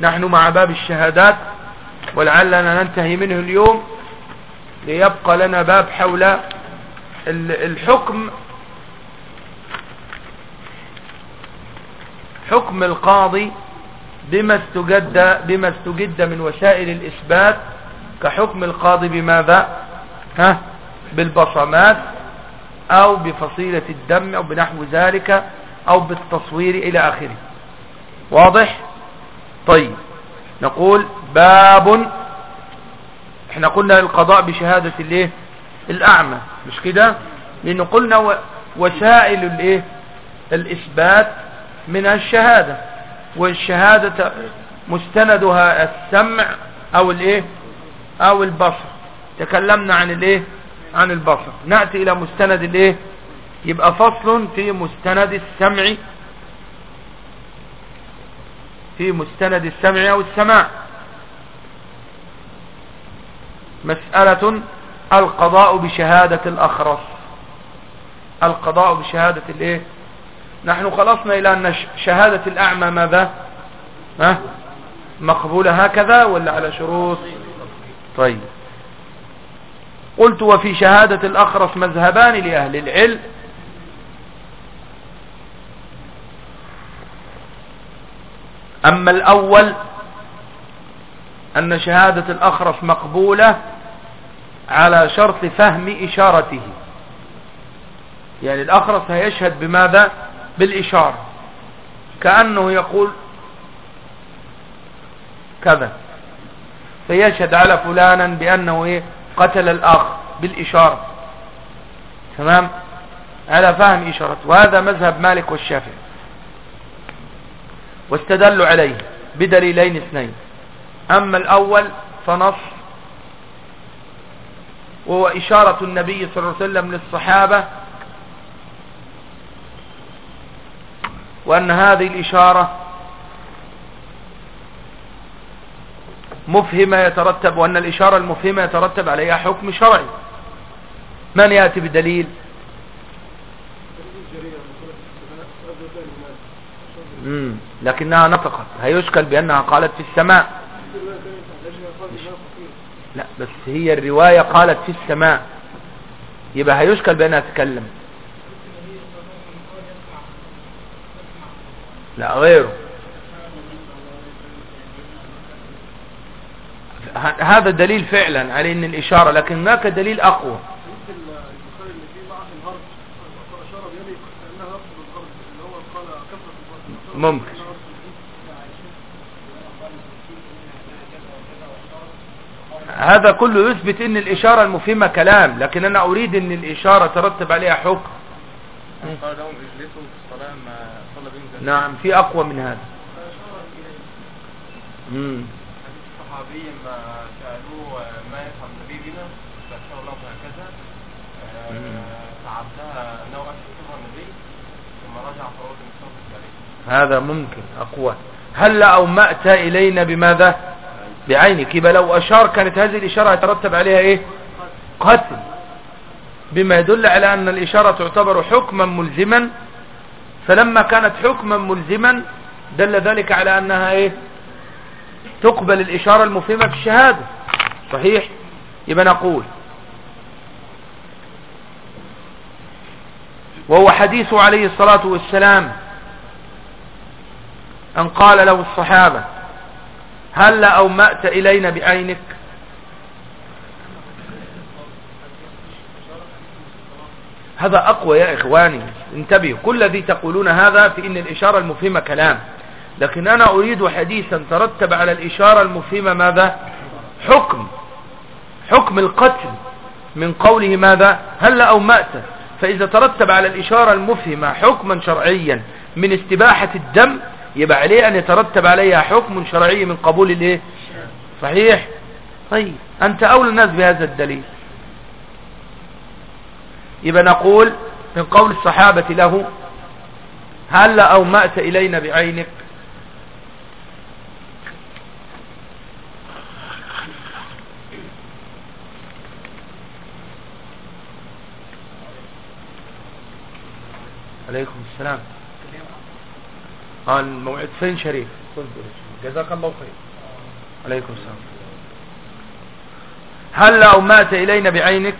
نحن مع باب الشهادات ولعلنا ننتهي منه اليوم ليبقى لنا باب حول الحكم حكم القاضي بما استجد بما استجد من وسائل الإثبات كحكم القاضي بماذا؟ ها؟ بالبصمات أو بفصيلة الدم أو بنحو ذلك أو بالتصوير إلى آخره. واضح؟ طيب نقول باب إحنا قلنا القضاء بشهادة الإيه؟ الأعمى مش كده؟ لأن قلنا وسائل الإيه؟ الإثبات من الشهادة والشهادة مستندها السمع أو الإيه؟ أو البصر. تكلمنا عن الإيه؟ عن البصر. نأتي إلى مستند الإيه؟ يبقى فصل في مستند السمع في مستند السمع أو السماع. مسألة القضاء بشهادة الأخرس. القضاء بشهادة الإيه؟ نحن خلصنا إلى أن شهادة الأعمى ماذا؟ ها؟ مقبولة هكذا ولا على شروط؟ طيب. قلت وفي شهادة الأخرس مذهبان لأهل العلم. أما الأول أن شهادة الأخرس مقبولة على شرط فهم إشارته. يعني الأخرس هيشهد بماذا؟ بالإشارة. كأنه يقول كذا. فيشهد على فلانا بأنه إيه؟ قتل الآخ بالإشارة. تمام؟ على فهم إشارة وهذا مذهب مالك والشافعي. واستدلوا عليه بدليلين اثنين. أما الأول فنص وهو إشارة النبي صلى الله عليه وسلم للصحابة وأن هذه الإشارة مفهمة يترتب وأن الإشارة المفهمة يترتب عليها حكم شرعي. من يأتي بدليل؟ مم. لكنها نطقت. هيشكل بأنها قالت في السماء. لا بس هي الرواية قالت في السماء. يبقى هيشكل بأنها تتكلم. لا غيره. هذا دليل فعلا على إن الإشارة لكن هناك دليل أقوى. ممكن. هذا كله يثبت إن الإشارة المفهمة كلام لكن أنا أريد إن الإشارة ترتب عليها حكم. نعم في أقوى من هذا. امم سألوه ما يفهم النبي بنا فأشار الله هكذا فعبدها أنه أشهر النبي ثم رجع فرود المصطفى عليه هذا ممكن أقوى. هل أومأت إلينا بماذا؟ بعينك يبقى لو أشار كانت هذه الإشارة يترتب عليها إيه؟ قتل. بما يدل على أن الإشارة تعتبر حكما ملزما فلما كانت حكما ملزما دل ذلك على أنها إيه؟ تقبل الإشارة المفهمة في الشهادة. صحيح؟ يبقى نقول. وهو حديث عليه الصلاة والسلام أن قال له الصحابة هل أومأت إلينا بعينك؟ هذا أقوى يا إخواني انتبهوا كل الذي تقولون هذا في إن الإشارة المفهمة كلام لكن أنا أريد حديثا ترتب على الإشارة المفهمة ماذا؟ حكم حكم القتل من قوله ماذا؟ هل أومأت فإذا ترتب على الإشارة المفهمة حكما شرعيا من استباحة الدم يبقى عليه أن يترتب عليها حكم شرعي من قبول الإيه؟ صحيح؟ طيب أنت أولى الناس بهذا الدليل. يبقى نقول من قول الصحابة له هل أومأت إلينا بعينك؟ عليكم السلام. قال الموعد فين شريف؟ جزاك الله خير. عليكم السلام. هل لو مات إلينا بعينك؟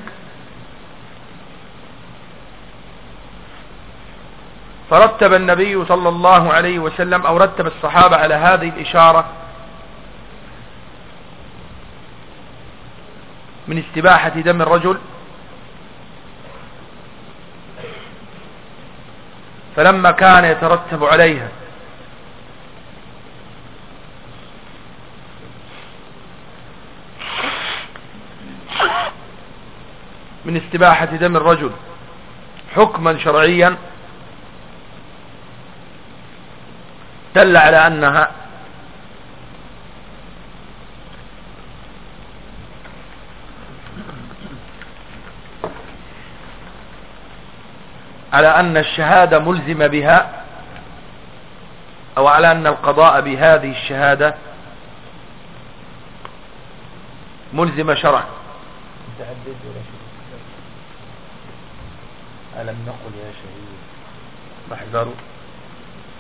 فرتب النبي صلى الله عليه وسلم أو رتب الصحابة على هذه الإشارة من استباحة دم الرجل. فلما كان يترتب عليها من استباحة دم الرجل. حكما شرعيا دل على أنها على أن الشهادة ملزمة بها أو على أن القضاء بهذه الشهادة ملزمة شرعا. ألم نقل يا شهيد؟ محذروا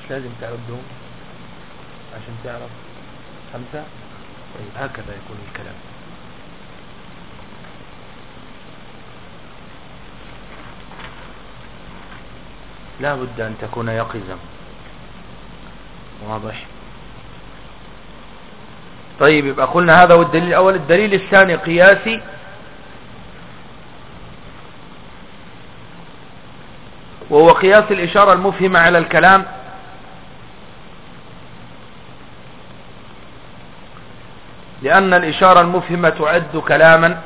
مش لازم تعدهم عشان تعرف. خمسة؟ طيب هكذا يكون الكلام. لا بد أن تكون يقظا واضح؟ طيب يبقى قلنا هذا هو الدليل الأول. الدليل الثاني قياسي. وهو قياس الإشارة المفهمة على الكلام. لأن الإشارة المفهمة تعد كلاما.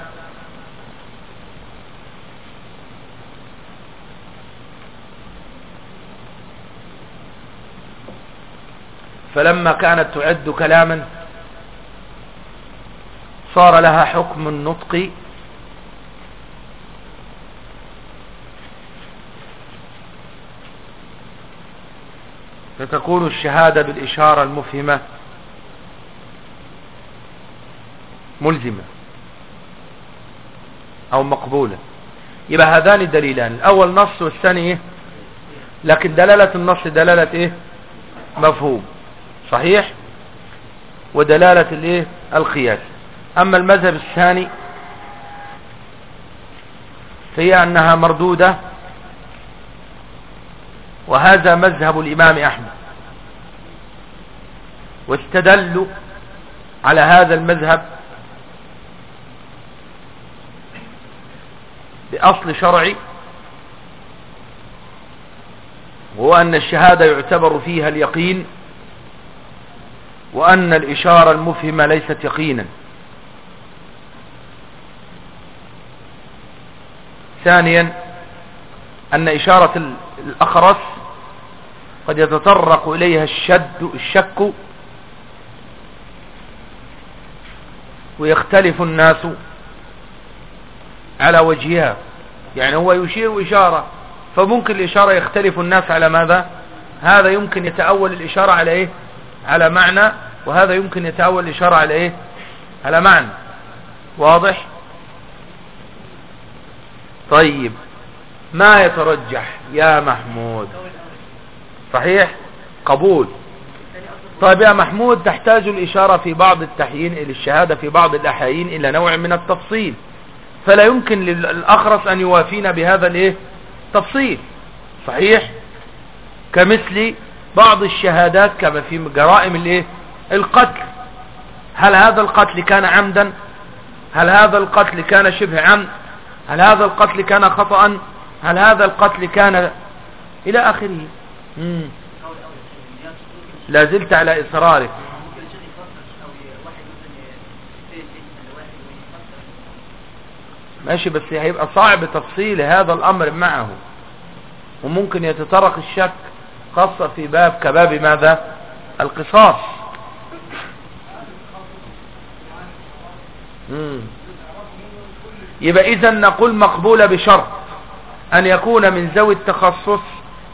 فلما كانت تعد كلاما صار لها حكم النطق فتكون الشهادة بالإشارة المفهمة ملزمة أو مقبولة. يبقى هذان الدليلان الأول نص والثاني إيه؟ لكن دلالة النص دلالة إيه؟ مفهوم. صحيح؟ ودلالة الإيه؟ القياس. أما المذهب الثاني فهي أنها مردودة وهذا مذهب الإمام أحمد. واستدلوا على هذا المذهب بأصل شرعي وهو أن الشهادة يعتبر فيها اليقين وأن الإشارة المفهمة ليست يقينا. ثانيا أن إشارة الأخرس قد يتطرق إليها الشد الشك ويختلف الناس على وجهها. يعني هو يشير إشارة فممكن الإشارة يختلف الناس على ماذا؟ هذا يمكن يتأول الإشارة على إيه؟ على معنى وهذا يمكن يتأول الإشارة على إيه؟ على معنى. واضح؟ طيب ما يترجح يا محمود؟ صحيح؟ قبول. طيب يا محمود تحتاج الإشارة في بعض التحيين إلى الشهادة في بعض الأحايين إلى نوع من التفصيل. فلا يمكن للأخرس أن يوافينا بهذا الإيه؟ تفصيل. صحيح؟ كمثل بعض الشهادات كما في جرائم الإيه؟ القتل. هل هذا القتل كان عمدا؟ هل هذا القتل كان شبه عمد؟ هل هذا القتل كان خطأ؟ هل هذا القتل كان إلى آخره؟ لا زلت على اصرارك ماشي بس هيبقى صعب تفصيل هذا الأمر معه. وممكن يتطرق الشك خاصة في باب كباب ماذا؟ القصاص. مم. يبقى اذا نقول مقبولة بشرط أن يكون من ذوي التخصص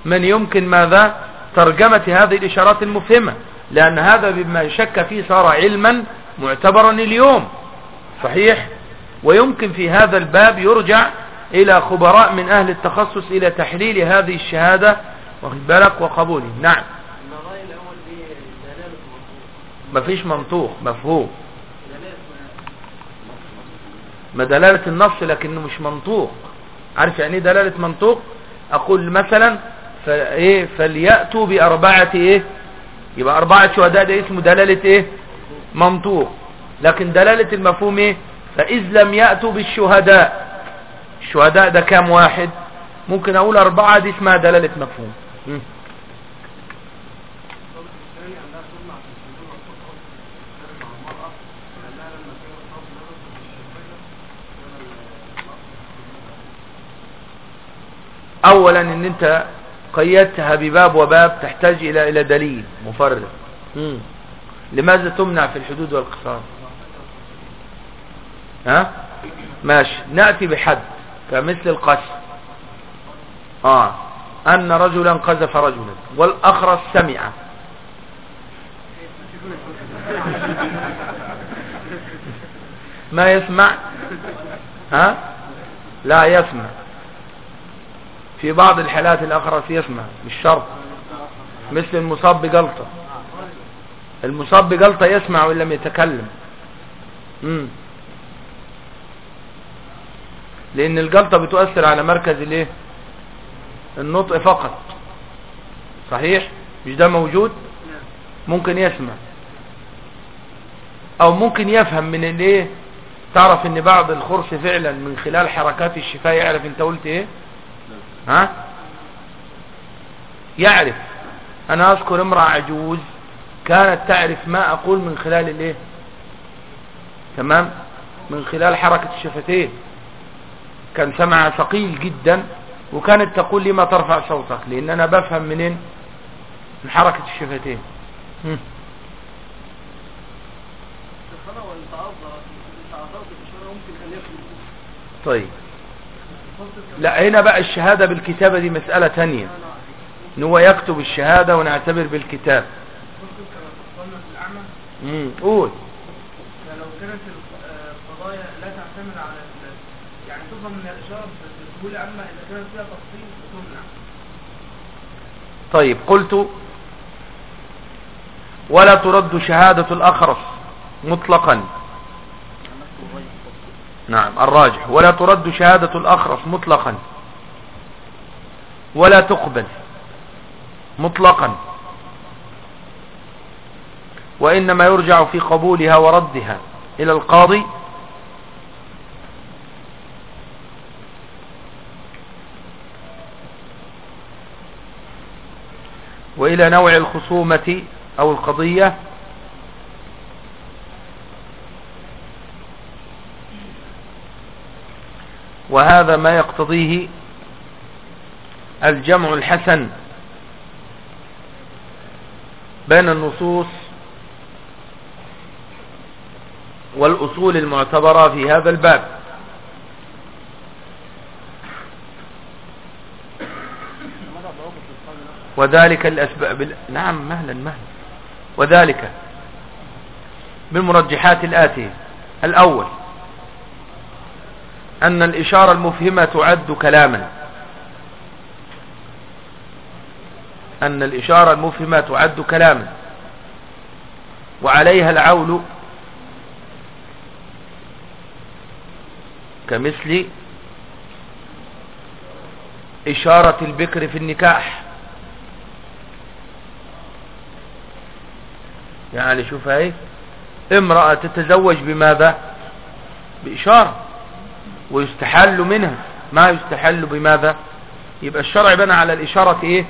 من يمكن ماذا؟ ترجمة هذه الإشارات المفهمة لأن هذا بما شك فيه صار علما معتبرا اليوم. صحيح؟ ويمكن في هذا الباب يرجع إلى خبراء من أهل التخصص إلى تحليل هذه الشهادة. واخد بالك؟ وقبوله نعم. مفيش منطوق. مفهوم. ما دلالة النص لكنه مش منطوق. عارف يعني إيه دلالة منطوق؟ أقول مثلا فايه فليأتوا بأربعة إيه يبقى أربعة شهداء ده اسمه دلالة إيه؟ منطوق لكن دلالة المفهوم إيه؟ فإذ لم يأتوا بالشهداء الشهداء ده كام واحد؟ ممكن أقول أربعة دي اسمها دلالة مفهوم. اولا إن أنت قيدتها بباب وباب تحتاج إلى إلى دليل مفرد. لماذا تمنع في الحدود والقصاص؟ ها؟ ماشي. نأتي بحد كمثل القتل. آه. أن رجلا قذف رجلا والاخرس سمع ما يسمع؟ ها؟ لا يسمع. في بعض الحالات الأخرس يسمع مش شرط. مثل المصاب بجلطة. المصاب بجلطة يسمع وإن لم يتكلم. مم. لأن الجلطة بتؤثر على مركز الإيه؟ النطق فقط. صحيح؟ مش ده موجود؟ ممكن يسمع. أو ممكن يفهم من الإيه؟ تعرف إن بعض الخرس فعلا من خلال حركات الشفاء يعرف أنت قلت إيه؟ ها؟ يعرف. أنا أذكر امرأة عجوز كانت تعرف ما أقول من خلال الإيه؟ تمام؟ من خلال حركة الشفتين. كان سمع ثقيل جدا وكانت تقول لي ما ترفع صوتك لأن أنا بفهم منين؟ من حركة الشفتين. طيب. لا هنا بقى الشهادة بالكتابة دي مسألة تانية. ان هو يكتب الشهادة ونعتبر بالكتاب. امم قول. لو كانت القضايا لا تعتمد على يعني تفهم من الإشارة بسهولة أما إذا كانت فيها تفصيل تمنع. طيب قلت ولا ترد شهادة الأخرس مطلقا. نعم الراجح. ولا ترد شهادة الأخرس مطلقا. ولا تقبل مطلقا. وإنما يرجع في قبولها وردها إلى القاضي. وإلى نوع الخصومة أو القضية. وهذا ما يقتضيه الجمع الحسن بين النصوص والأصول المعتبرة في هذا الباب. وذلك الأسباب نعم مهلا مهلا. وذلك بالمرجحات الآتية. الأول أن الإشارة المفهمة تعد كلاما. أن الإشارة المفهمة تعد كلاما. وعليها العول كمثل إشارة البكر في النكاح. يعني شوف هاي امرأة تتزوج بماذا؟ بإشارة. ويستحل منها. ما يستحل بماذا؟ يبقى الشرع بنى على الإشارة إيه؟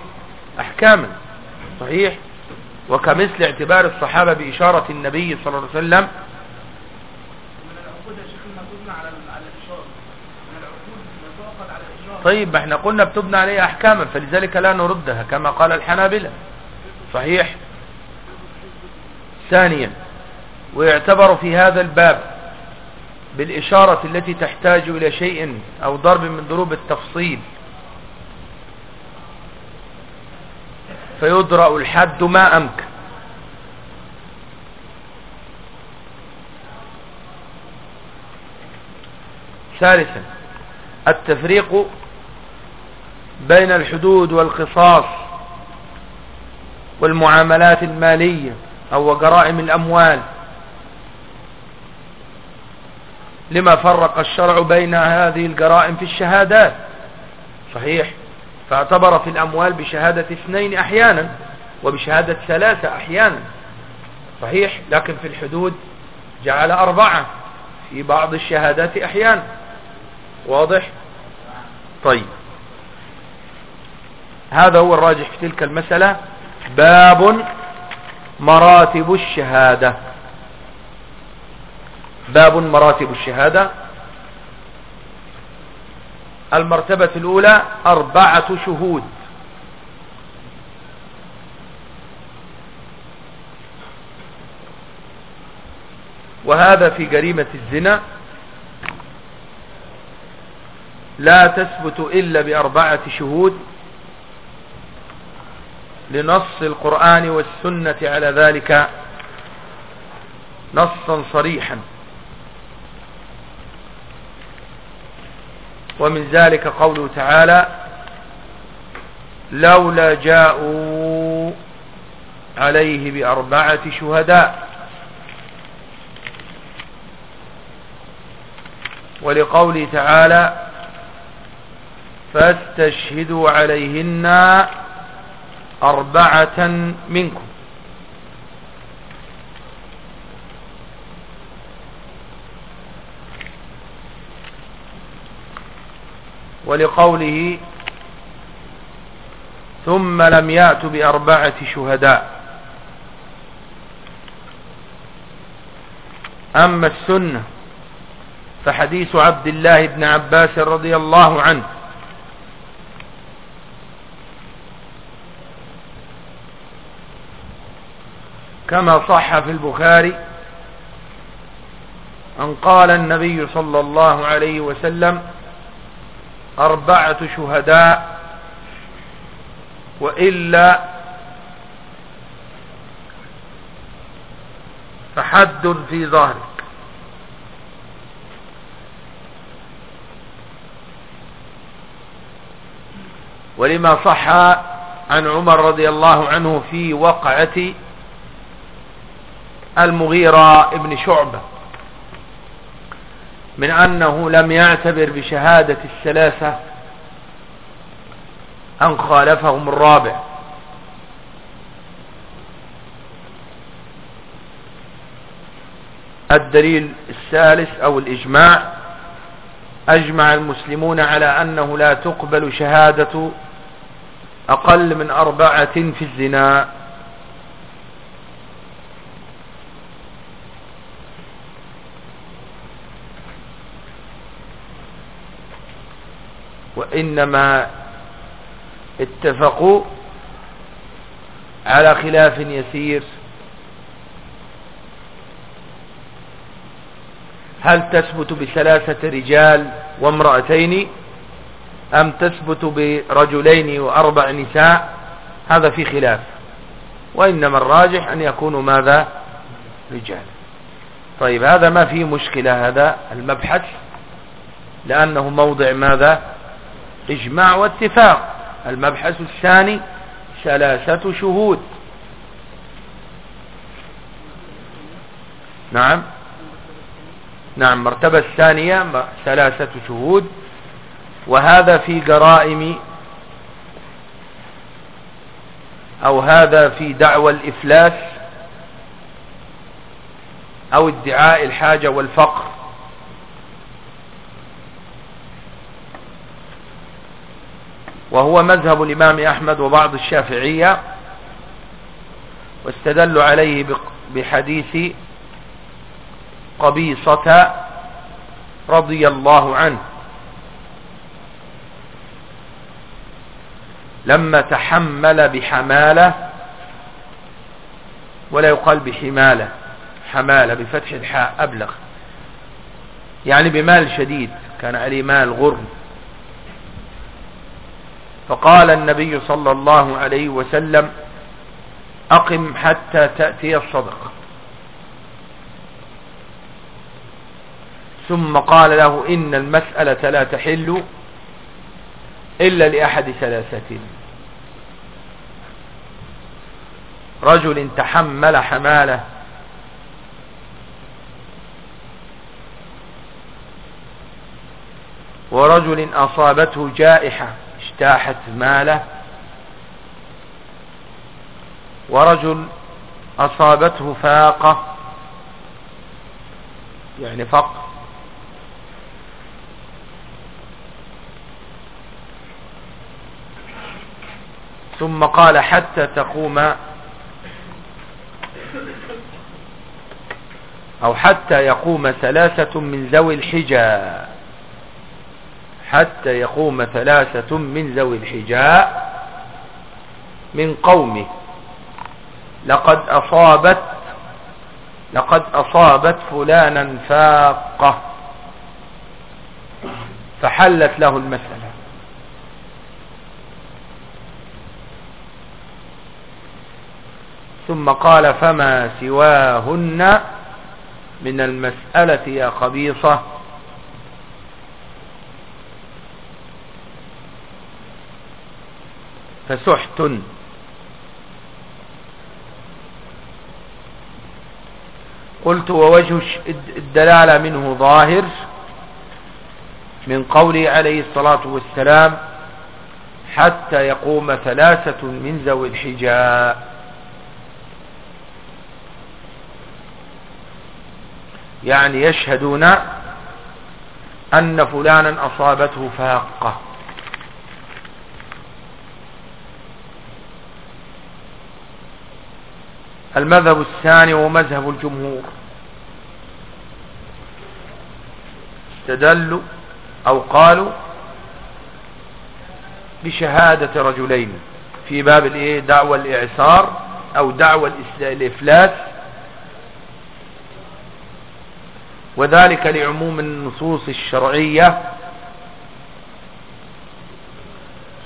أحكاما. صحيح؟ وكمثل اعتبار الصحابة بإشارة النبي صلى الله عليه وسلم. طيب ما إحنا قلنا بتبنى عليها أحكاما فلذلك لا نردها كما قال الحنابلة. صحيح؟ ثانيا ويعتبر في هذا الباب بالإشارة التي تحتاج إلى شيء أو ضرب من ضروب التفصيل. فيدرأ الحد ما أمكن. ثالثا التفريق بين الحدود والقصاص والمعاملات المالية أو جرائم الأموال. لما فرق الشرع بين هذه الجرائم في الشهادات. صحيح. فاعتبر في الأموال بشهادة اثنين أحيانا وبشهادة ثلاثة أحيانا. صحيح. لكن في الحدود جعل أربعة في بعض الشهادات أحيانا. واضح؟ طيب. هذا هو الراجح في تلك المسألة. باب مراتب الشهادة. باب مراتب الشهادة. المرتبة الأولى أربعة شهود. وهذا في جريمة الزنا. لا تثبت إلا بأربعة شهود. لنص القرآن والسنة على ذلك نصا صريحا. ومن ذلك قوله تعالى لولا جاءوا عليه بأربعة شهداء ولقوله تعالى فاستشهدوا عليهن أربعة منكم ولقوله ثم لم يأتوا بأربعة شهداء. أما السنة فحديث عبد الله بن عباس رضي الله عنه. كما صح في البخاري أن قال النبي صلى الله عليه وسلم أربعة شهداء وإلا فحد في ظهرك. ولما صح عن عمر رضي الله عنه في وقعة المغيرة ابن شعبة. من أنه لم يعتبر بشهادة الثلاثة أن خالفهم الرابع. الدليل الثالث أو الإجماع أجمع المسلمون على أنه لا تقبل شهادة أقل من أربعة في الزنا. وإنما اتفقوا على خلاف يسير. هل تثبت بثلاثة رجال وامرأتين أم تثبت برجلين وأربع نساء؟ هذا في خلاف. وإنما الراجح أن يكونوا ماذا؟ رجال. طيب هذا ما فيه مشكلة هذا المبحث لأنه موضع ماذا؟ إجماع واتفاق. المبحث الثاني ثلاثة شهود. نعم. نعم مرتبة الثانية ثلاثة شهود. وهذا في جرائم أو هذا في دعوى الإفلاس أو ادعاء الحاجة والفقر. وهو مذهب الإمام أحمد وبعض الشافعية واستدلوا عليه بحديث قبيصة رضي الله عنه. لما تحمل بحمالة ولا يقال بحمالة حمالة بفتح الحاء أبلغ يعني بمال شديد كان عليه مال غرم فقال النبي صلى الله عليه وسلم أقم حتى تأتي الصدقة ثم قال له إن المسألة لا تحل إلا لأحد ثلاثة. رجل تحمل حماله. ورجل أصابته جائحة. اجتاحت ماله. ورجل أصابته فاقة يعني فقر. ثم قال حتى تقوم أو حتى يقوم ثلاثة من ذوي الحجاء حتى يقوم ثلاثة من ذوي الحجاء من قومه. لقد أصابت لقد أصابت فلانا فاقة. فحلت له المسألة. ثم قال فما سواهن من المسألة يا خبيصة؟ فسحت. قلت ووجه الدلالة منه ظاهر من قوله عليه الصلاة والسلام حتى يقوم ثلاثة من ذوي الحجاء. يعني يشهدون أن فلانا أصابته فاقة. المذهب الثاني ومذهب الجمهور. استدلوا أو قالوا بشهادة رجلين في باب الإيه؟ دعوة الإعسار أو دعوة الإفلاس. وذلك لعموم النصوص الشرعية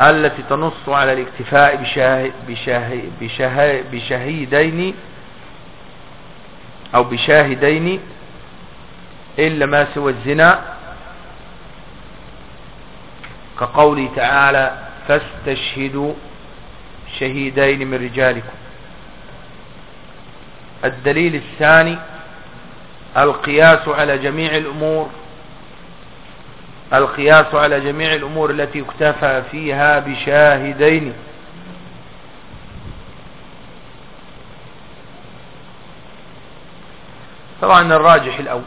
التي تنص على الاكتفاء بشاه بشاه بشاه بشهيدين أو بشاهدين إلا ما سوى الزنا. كقوله تعالى فاستشهدوا شهيدين من رجالكم. الدليل الثاني القياس على جميع الأمور القياس على جميع الأمور التي يكتفى فيها بشاهدين. طبعا الراجح الأول.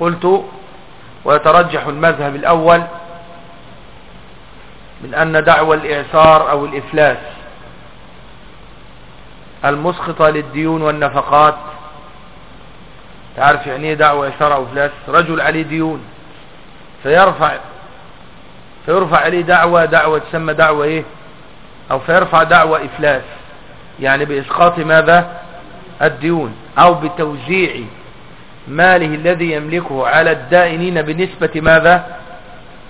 قلت ويترجح المذهب الأول من أن دعوى الإعسار أو الإفلاس المسقطة للديون والنفقات. تعرف يعني إيه دعوى إعسار أو إفلاس؟ رجل عليه ديون. فيرفع فيرفع عليه دعوى دعوى تسمى دعوى إيه؟ أو فيرفع دعوى إفلاس. يعني بإسقاط ماذا؟ الديون. أو بتوزيع ماله الذي يملكه على الدائنين بنسبة ماذا؟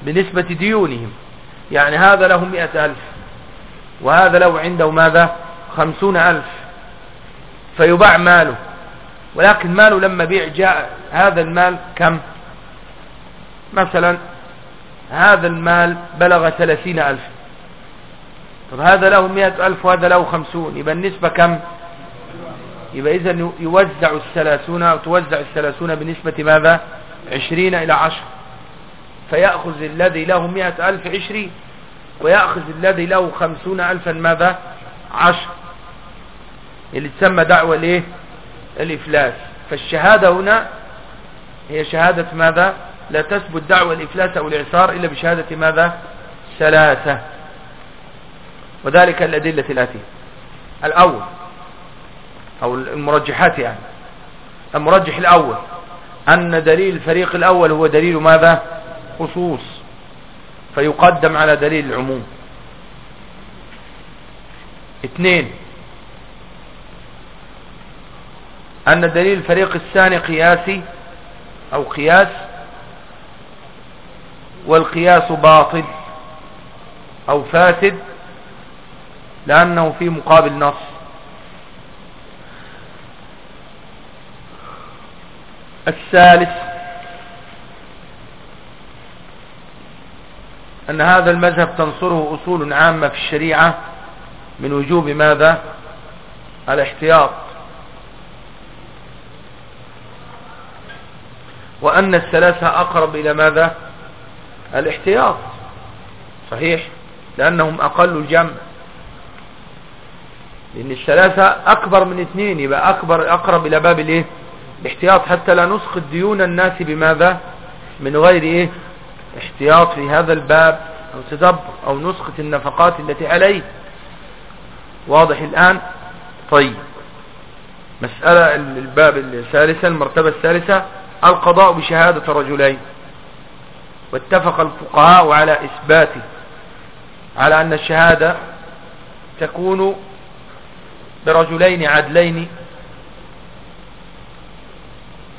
بنسبة ديونهم. يعني هذا له مئة ألف. وهذا له عنده ماذا؟ خمسون ألف. فيباع ماله. ولكن ماله لما بيع جاء هذا المال كم؟ مثلا هذا المال بلغ ثلاثين ألف. طب هذا له مئة ألف وهذا له خمسون يبقى النسبة كم؟ يبقى إذا يوزع الثلاثون أو توزع الثلاثون بنسبة ماذا؟ عشرين إلى عشر. فيأخذ الذي له مئة ألف عشرين ويأخذ الذي له خمسون ألفا ماذا؟ عشر. اللي تسمى دعوى الايه الإفلاس. فالشهادة هنا هي شهادة ماذا؟ لا تثبت دعوى الإفلاس أو الإعسار إلا بشهادة ماذا؟ ثلاثة. وذلك الأدلة الآتية. الأول أو المرجحات يعني. المرجح الأول أن دليل الفريق الأول هو دليل ماذا؟ خصوص. فيقدم على دليل العموم. اثنين أن دليل الفريق الثاني قياسي أو قياس والقياس باطل أو فاسد لأنه في مقابل نص. الثالث أن هذا المذهب تنصره أصول عامة في الشريعة من وجوب ماذا؟ الاحتياط. وأن الثلاثة أقرب إلى ماذا؟ الاحتياط. صحيح؟ لأنهم أقل الجمع. لأن الثلاثة أكبر من اثنين يبقى أكبر أقرب إلى باب الإيه؟ الاحتياط. حتى لا نسقط ديون الناس بماذا؟ من غير إيه؟ احتياط في هذا الباب أو تدبر أو نسقط النفقات التي عليه. واضح الآن؟ طيب. مسألة الباب الثالثة المرتبة الثالثة القضاء بشهادة رجلين. واتفق الفقهاء على إثباته على أن الشهادة تكون برجلين عدلين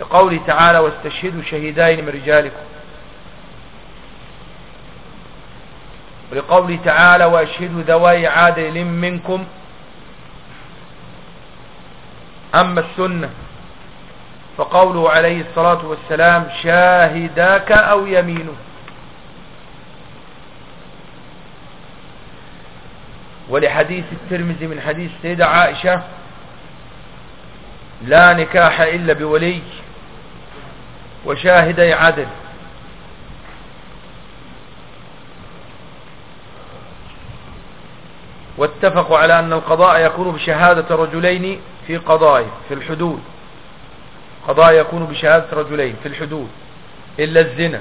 لقوله تعالى واستشهدوا شهيدين من رجالكم ولقوله تعالى وأشهدوا ذوي عادل منكم أما السنة فقوله عليه الصلاة والسلام شاهداك أو يمينه ولحديث الترمذي من حديث سيدة عائشة لا نكاح إلا بولي وشاهدي عدل. واتفقوا على أن القضاء يكون بشهادة رجلين في قضايا في الحدود. قضاء يكون بشهادة رجلين في الحدود إلا الزنا.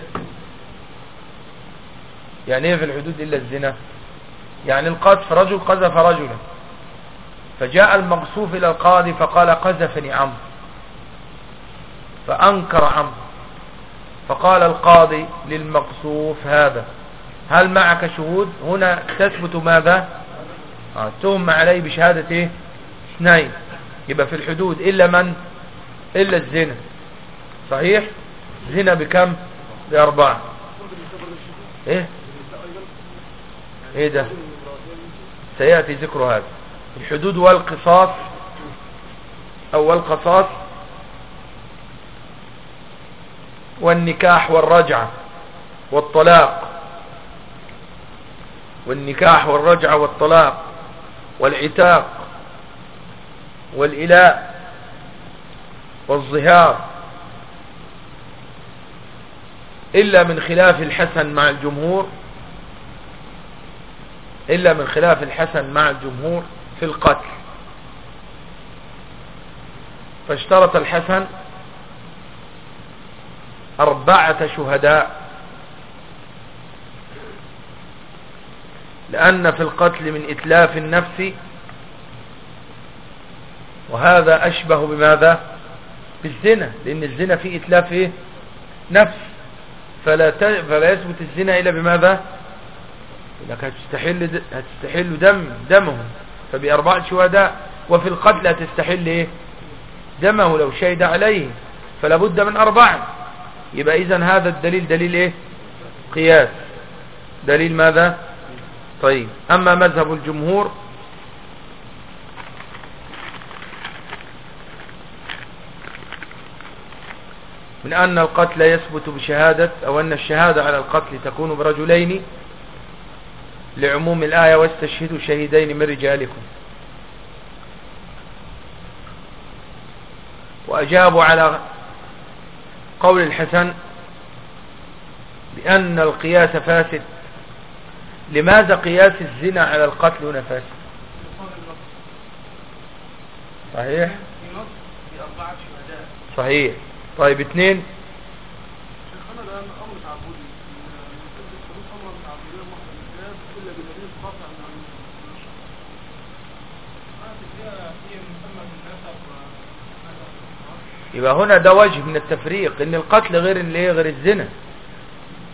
يعني إيه في الحدود إلا الزنا؟ يعني القذف رجل قذف رجلا فجاء المقصوف إلى القاضي فقال قذفني عمرو فأنكر عمرو فقال القاضي للمقصوف هذا هل معك شهود؟ هنا تثبت ماذا؟ آه تهم عليه بشهادة إيه؟ اثنين. يبقى في الحدود إلا من؟ إلا الزنا. صحيح؟ زنا بكم؟ بأربعة. إيه؟ إيه ده؟ سيأتي ذكر هذا. الحدود والقصاص أو القصاص والنكاح والرجعة والطلاق. والنكاح والرجعة والطلاق والعتاق والإلاء. والظهار إلا من خلاف الحسن مع الجمهور إلا من خلاف الحسن مع الجمهور في القتل. فاشترط الحسن أربعة شهداء لأن في القتل من إتلاف النفس وهذا أشبه بماذا؟ بالزنا لأن الزنا فيه إتلاف إيه؟ نفس. فلا, فلا يثبت الزنا إلا بماذا؟ لك هتستحل, هتستحل دم دمهم فبأربعة شهداء وفي القتل هتستحل إيه؟ دمه لو شهد عليه. فلا بد من أربعة يبقى إذن هذا الدليل دليل إيه؟ قياس. دليل ماذا؟ طيب. أما مذهب الجمهور من أن القتل يثبت بشهادة أو أن الشهادة على القتل تكون برجلين لعموم الآية واستشهدوا شهيدين من رجالكم. وأجابوا على قول الحسن بأن القياس فاسد. لماذا قياس الزنا على القتل هنا فاسد؟ صحيح؟ صحيح. طيب اثنين يبقى هنا ده وجه من التفريق إن القتل غير اللي غير الزنا.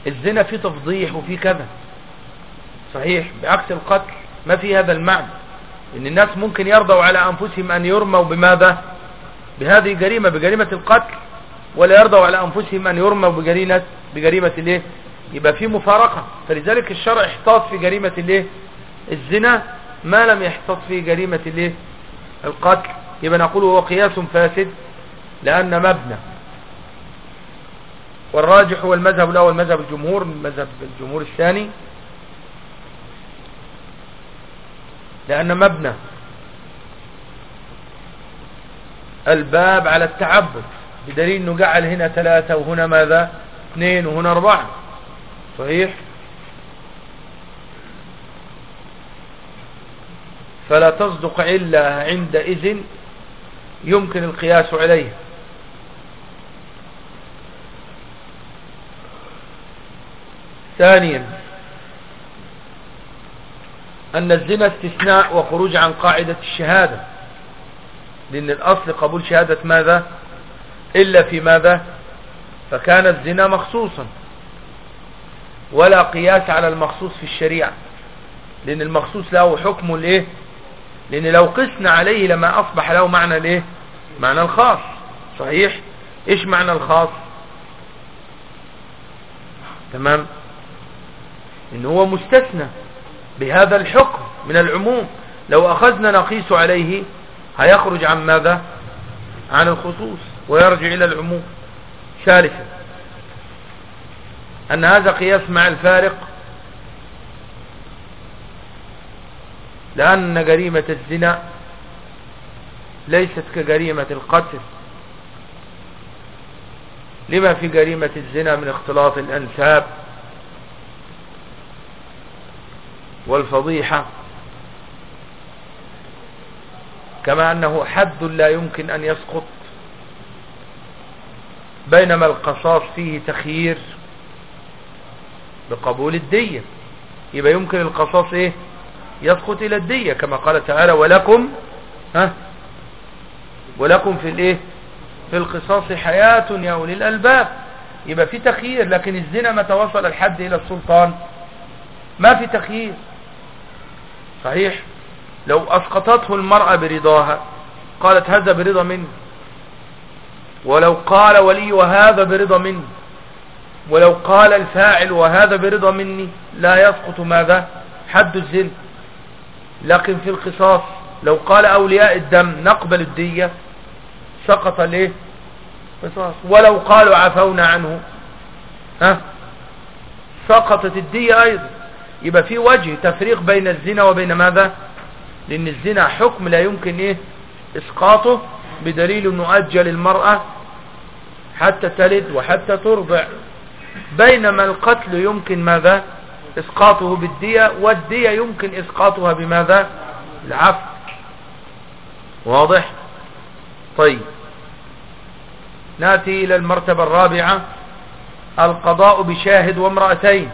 الزنا فيه تفضيح وفيه كذا. صحيح بعكس القتل ما في هذا المعنى. إن الناس ممكن يرضوا على أنفسهم أن يرموا بماذا؟ بهذه جريمة بجريمة القتل. ولا يرضوا على أنفسهم أن يرموا بجريمة بجريمة الإيه؟ يبقى في مفارقة. فلذلك الشرع احتاط في جريمة الإيه؟ الزنا ما لم يحتاط في جريمة الإيه؟ القتل. يبقى نقول هو قياس فاسد لأن مبنى. والراجح هو المذهب الأول مذهب الجمهور مذهب الجمهور الثاني. لأن مبنى. الباب على التعبد. بدليل إنه جعل هنا ثلاثة وهنا ماذا؟ اثنين وهنا أربعة. صحيح؟ فلا تصدق إلا عندئذ يمكن القياس عليه. ثانيا أن الزنا استثناء وخروج عن قاعدة الشهادة. لأن الأصل قبول شهادة ماذا؟ إلا في ماذا؟ فكان الزنا مخصوصا. ولا قياس على المخصوص في الشريعة. لأن المخصوص له حكم الإيه؟ لأن لو قسنا عليه لما أصبح له معنى الإيه؟ معنى الخاص. صحيح؟ إيش معنى الخاص؟ تمام؟ إن هو مستثنى بهذا الحكم من العموم. لو أخذنا نقيس عليه هيخرج عن ماذا؟ عن الخصوص. ويرجع إلى العموم ثالثا. أن هذا قياس مع الفارق لأن جريمة الزنا ليست كجريمة القتل. لما في جريمة الزنا من اختلاط الأنساب والفضيحة؟ كما أنه حد لا يمكن أن يسقط بينما القصاص فيه تخيير بقبول الدية. يبقى يمكن القصاص إيه؟ يسقط إلى الدية كما قال تعالى ولكم ها؟ ولكم في الإيه؟ في القصاص حياة يا أولي الألباب. يبقى في تخيير لكن الزنا متى وصل الحد إلى السلطان؟ ما في تخيير. صحيح؟ لو أسقطته المرأة برضاها قالت هذا برضا مني. ولو قال ولي وهذا برضا مني. ولو قال الفاعل وهذا برضا مني لا يسقط ماذا؟ حد الزنا لكن في القصاص لو قال أولياء الدم نقبل الدية سقط ليه؟ قصاص. ولو قالوا عفونا عنه ها؟ سقطت الدية أيضا. يبقى في وجه تفريق بين الزنا وبين ماذا؟ لأن الزنا حكم لا يمكن إيه؟ إسقاطه بدليل أنه أجل المرأة حتى تلد وحتى ترضع. بينما القتل يمكن ماذا؟ إسقاطه بالدية والدية يمكن إسقاطها بماذا؟ العفو. واضح؟ طيب. نأتي إلى المرتبة الرابعة القضاء بشاهد وامرأتين.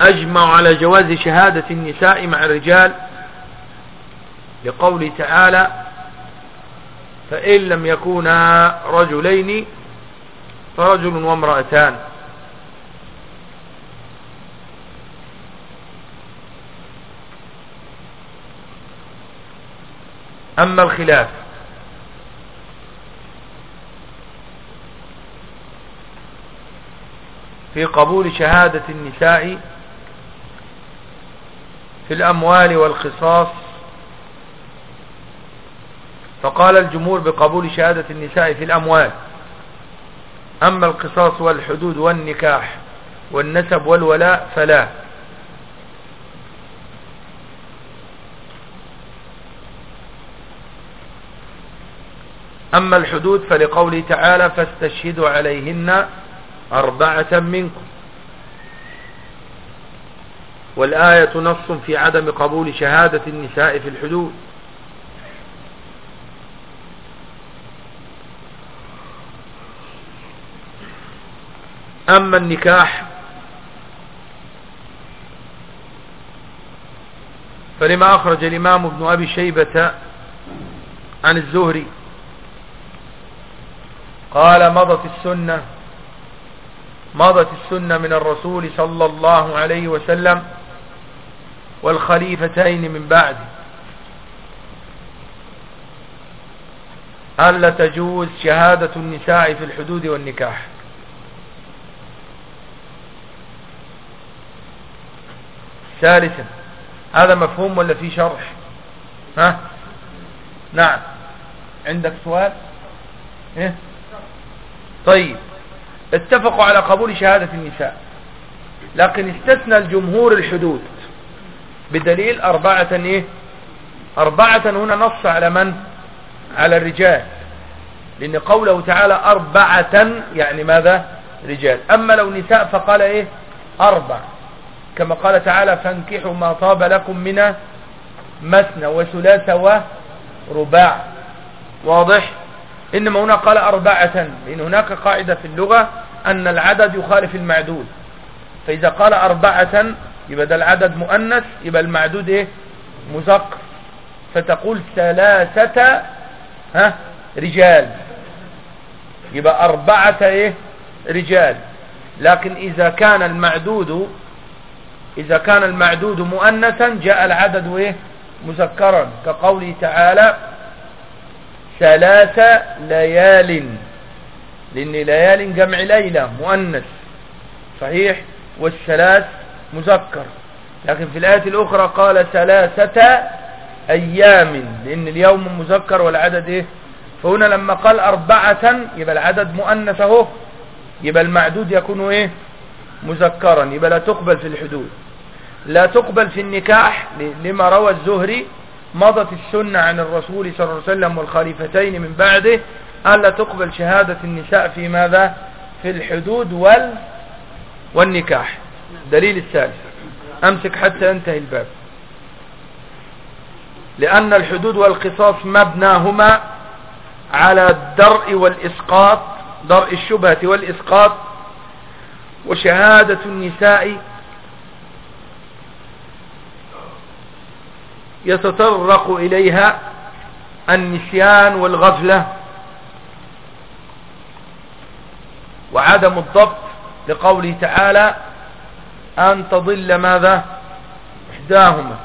أجمع على جواز شهادة النساء مع الرجال لقول تعالى فإن لم يكونا رجلين فرجل وامرأتان. أما الخلاف في قبول شهادة النساء في الأموال والخصاص فقال الجمهور بقبول شهادة النساء في الأموال أما القصاص والحدود والنكاح والنسب والولاء فلا. أما الحدود فلقوله تعالى فاستشهدوا عليهن أربعة منكم. والآية نص في عدم قبول شهادة النساء في الحدود. أما النكاح فلما أخرج الإمام ابن أبي شيبة عن الزهري قال مضت السنة مضت السنة من الرسول صلى الله عليه وسلم والخليفتين من بعده ألا تجوز شهادة النساء في الحدود والنكاح؟ ثالثا هذا مفهوم ولا في شرح؟ ها؟ نعم. عندك سؤال؟ إيه؟ طيب اتفقوا على قبول شهادة النساء لكن استثنى الجمهور الحدود. بدليل أربعة إيه؟ أربعة هنا نص على من؟ على الرجال. لأن قوله تعالى أربعة يعني ماذا؟ رجال. أما لو نساء فقال إيه؟ أربع. كما قال تعالى فانكحوا ما طاب لكم من مثنى وثلاث ورباع. واضح؟ إنما هنا قال أربعة. لأن هناك قاعدة في اللغة أن العدد يخالف المعدود. فإذا قال أربعة يبقى ده العدد مؤنث يبقى المعدود إيه؟ مذكر. فتقول ثلاثة ها؟ رجال. يبقى أربعة إيه؟ رجال. لكن إذا كان المعدود إذا كان المعدود مؤنثا جاء العدد إيه؟ مذكرا. كقوله تعالى ثلاث ليال. لأن ليال جمع ليلة مؤنث. صحيح؟ والثلاث مذكر. لكن في الآية الأخرى قال ثلاثة أيام لأن اليوم مذكر والعدد إيه؟ فهنا لما قال أربعة يبقى العدد مؤنث أهو. يبقى المعدود يكون إيه؟ مذكرا. يبقى لا تقبل في الحدود. لا تقبل في النكاح لما روى الزهري مضت السنة عن الرسول صلى الله عليه وسلم والخليفتين من بعده ألا تقبل شهادة النساء في ماذا؟ في الحدود وال والنكاح. دليل الثالث. أمسك حتى ينتهي الباب. لأن الحدود والقصاص مبناهما على الدرء والإسقاط درء الشبهة والإسقاط وشهادة النساء يتطرق إليها النسيان والغفلة وعدم الضبط لقوله تعالى أن تضل ماذا؟ إحداهما.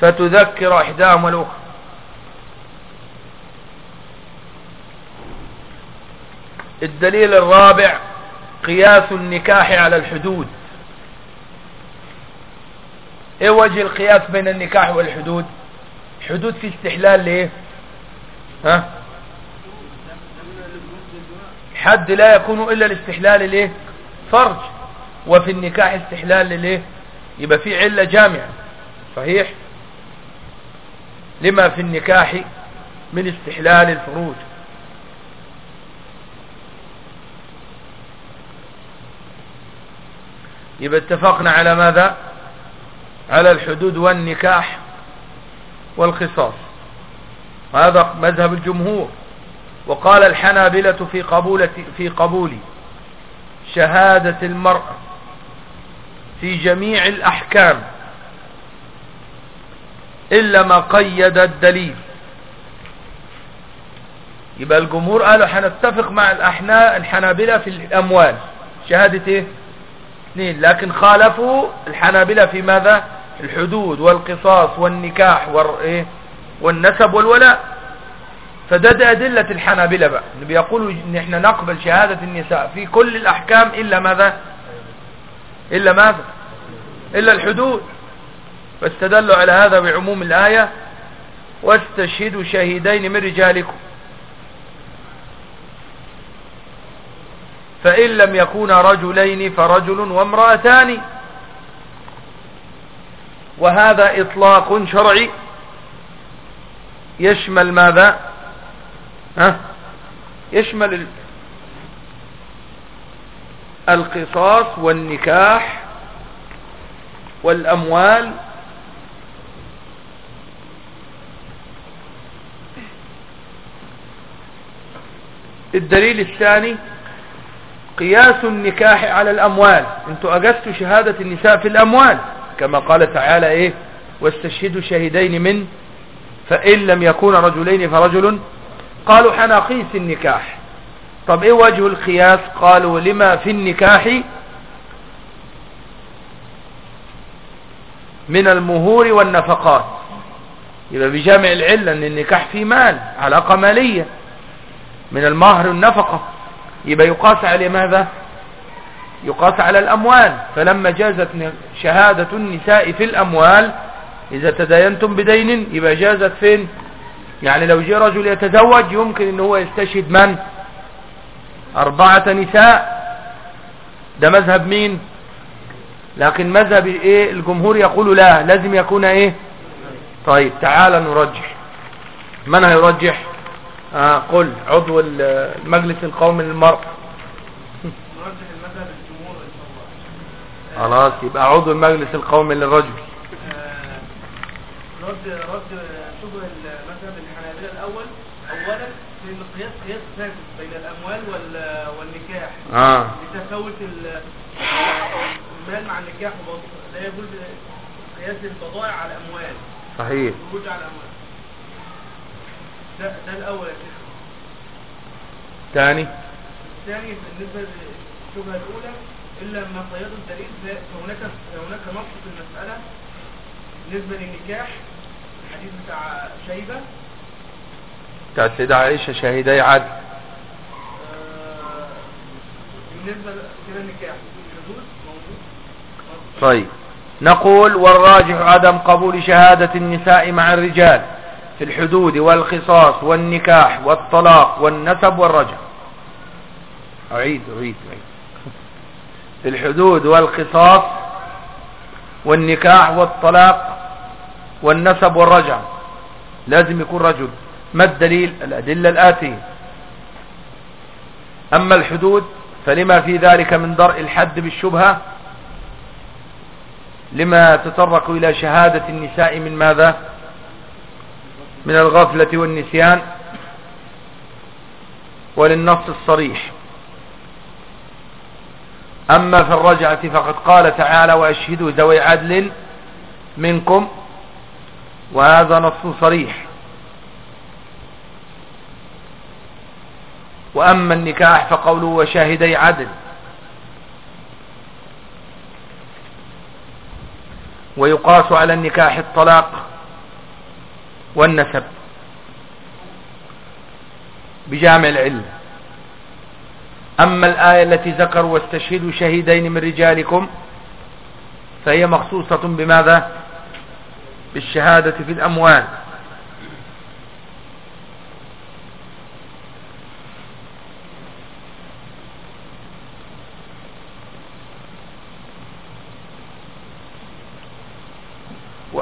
فتذكر إحداهما الأخرى. الدليل الرابع قياس النكاح على الحدود. إيه وجه القياس بين النكاح والحدود؟ حدود في استحلال ليه ها؟ حد لا يكون إلا الاستحلال ليه؟ فرج. وفي النكاح استحلال ليه يبقى في علة جامعة. صحيح؟ لما في النكاح من استحلال الفروج. يبقى اتفقنا على ماذا؟ على الحدود والنكاح والقصاص. هذا مذهب الجمهور. وقال الحنابلة في قبول في قبول شهادة المرأة في جميع الأحكام إلا ما قيد الدليل. يبقى الجمهور قالوا حنتفق مع الحنابلة في الأموال. شهادة إيه؟ اثنين. لكن خالفوا الحنابلة في ماذا؟ الحدود والقصاص والنكاح إيه؟ والنسب والولاء. فده ده أدلة الحنابلة بقى. بيقولوا ان إحنا نقبل شهادة النساء في كل الأحكام إلا ماذا؟ إلا ماذا؟ إلا الحدود. فاستدلوا على هذا بعموم الآية واستشهدوا شهيدين من رجالكم. فإن لم يكونا رجلين فرجل وامرأتان. وهذا إطلاق شرعي. يشمل ماذا؟ ها؟ يشمل القصاص والنكاح والأموال الدليل الثاني قياس النكاح على الأموال. أنتوا أجزتوا شهادة النساء في الأموال. كما قال تعالى إيه؟ واستشهدوا شهدين من فإن لم يكون رجلين فرجل قالوا حناقيس النكاح. طب إيه وجه القياس؟ قالوا لما في النكاح من المهور والنفقات. يبقى بجامع العلة إن النكاح فيه مال علاقة مالية. من المهر والنفقة. يبقى يقاس على ماذا؟ يقاس على الأموال. فلما جازت شهادة النساء في الأموال إذا تداينتم بدين يبقى جازت فين؟ يعني لو جاء رجل يتزوج يمكن ان هو يستشهد من؟ أربعة نساء. ده مذهب مين؟ لكن مذهب إيه؟ الجمهور يقول لا لازم يكون إيه؟ طيب تعال نرجح. من هيرجح؟ آه قل عضو المجلس القومي للمرأة خلاص يبقى عضو المجلس القومي للرجل. آه، رد رد شبه المذهب الحنابلة الأول أولا في بين الأموال وال- والنكاح. آه. لتفاوت ال- المال مع النكاح لا يجوز قياس البضائع على الأموال. صحيح. الخروج على الأموال. ده, ده الأول يا شيخ. ثاني الثاني بالنسبة للشبهة الأولى إلا ما قيد الدليل فهناك هناك نص في المسألة بالنسبة للنكاح. الحديث بتاع شيبة. بتاع السيدة عائشة شاهدي عدل. بالنسبة كده النكاح طيب. نقول والراجح عدم قبول شهادة النساء مع الرجال في الحدود والخصاص والنكاح والطلاق والنسب والرجع. أعيد أعيد أعيد. في الحدود والخصاص والنكاح والطلاق والنسب والرجع. لازم يكون رجل. ما الدليل؟ الأدلة الآتية. أما الحدود فلما في ذلك من درء الحد بالشبهة؟ لما تطرق إلى شهادة النساء من ماذا؟ من الغفلة والنسيان وللنص الصريح. أما في الرجعة فقد قال تعالى وأشهدوا ذوي عدل منكم وهذا نص صريح. وأما النكاح فقوله وشاهدي عدل. ويقاس على النكاح الطلاق والنسب بجامع العلم. أما الآية التي ذكروا واستشهدوا شهيدين من رجالكم فهي مخصوصة بماذا؟ بالشهادة في الأموال.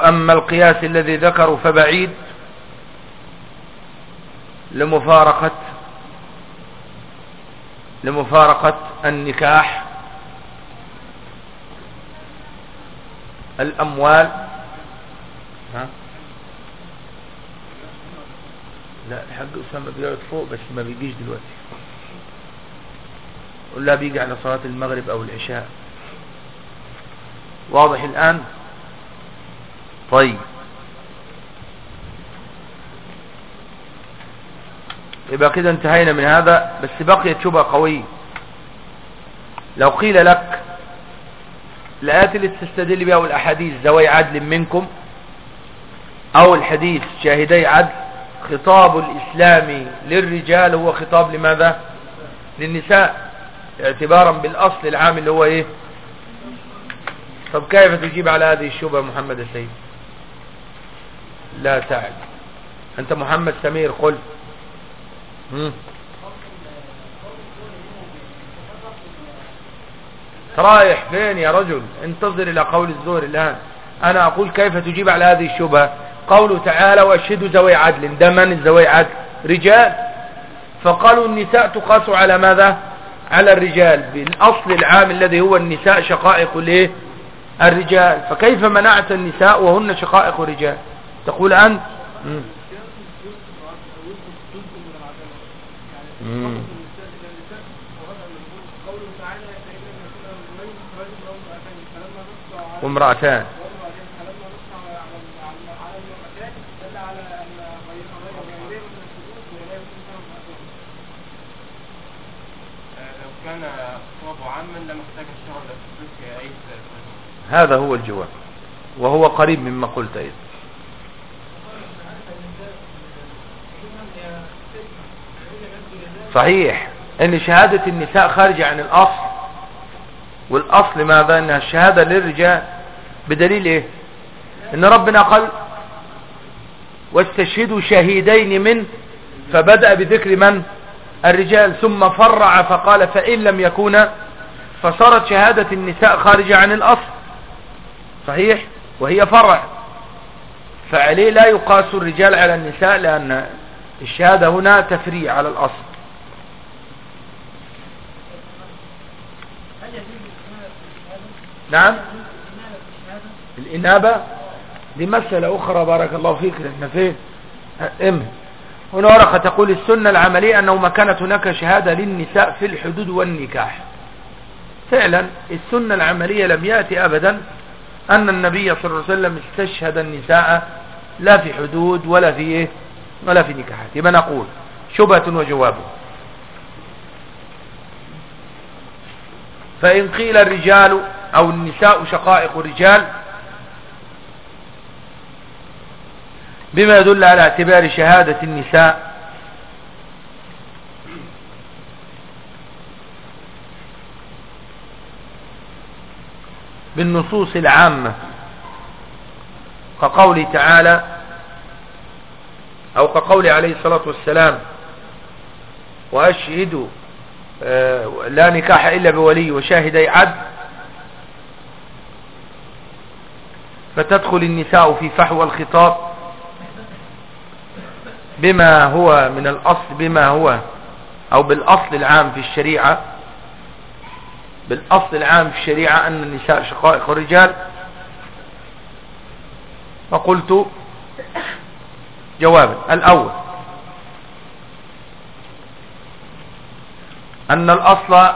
وأما القياس الذي ذكروا فبعيد لمفارقة لمفارقة النكاح الأموال. ها؟ لا الحاج أسامة بيقعد فوق بس ما بيجيش دلوقتي. قول لا بيجي على صلاة المغرب أو العشاء. واضح الآن؟ طيب. يبقى كده انتهينا من هذا بس بقيت شبهة قوية. لو قيل لك الآيات اللي تستدل بها والأحاديث ذوي عدل منكم أو الحديث شاهدي عدل خطاب الإسلام للرجال هو خطاب لماذا؟ للنساء اعتبارا بالأصل العام اللي هو إيه؟ طب كيف تجيب على هذه الشبهة محمد السيد؟ لا تعلم أنت محمد سمير قل. رايح فين يا رجل؟ انتظر إلى قول الزور الآن. أنا أقول كيف تجيب على هذه الشبهة؟ قوله تعالى وأشهدوا ذوي عدل ده من ذوي عدل. رجال؟ فقالوا النساء تقاس على ماذا؟ على الرجال. بالأصل العام الذي هو النساء شقائق الايه الرجال. فكيف منعت النساء وهن شقائق الرجال؟ تقول أنت. مم. وامرأتان. هذا هو الجواب وهو قريب مما قلت أيضا صحيح إن شهادة النساء خارجة عن الأصل والأصل ماذا؟ إنها الشهادة للرجال بدليل إيه؟ إن ربنا قال واستشهدوا شهيدين من فبدأ بذكر من؟ الرجال. ثم فرع فقال فإن لم يكونا فصارت شهادة النساء خارجة عن الأصل. صحيح؟ وهي فرع. فعليه لا يقاس الرجال على النساء لأن الشهادة هنا تفريع على الأصل. نعم؟ الإنابة دي مسألة أخرى بارك الله فيك. إحنا فين؟ إم. هنا ورقة تقول السنة العملية أنه ما كانت هناك شهادة للنساء في الحدود والنكاح. فعلا السنة العملية لم يأتي أبدا أن النبي صلى الله عليه وسلم استشهد النساء لا في حدود ولا في إيه؟ ولا في نكاحات. يبقى نقول شبهة وجوابه فإن قيل الرجال أو النساء شقائق الرجال بما يدل على اعتبار شهادة النساء. بالنصوص العامة كقوله تعالى أو كقوله عليه الصلاة والسلام وأشهدوا آه، لا نكاح إلا بولي وشاهدي عد فتدخل النساء في فحوى الخطاب بما هو من الأصل بما هو أو بالأصل العام في الشريعة. بالأصل العام في الشريعة أن النساء شقائق الرجال. فقلت جوابا. الأول أن الأصل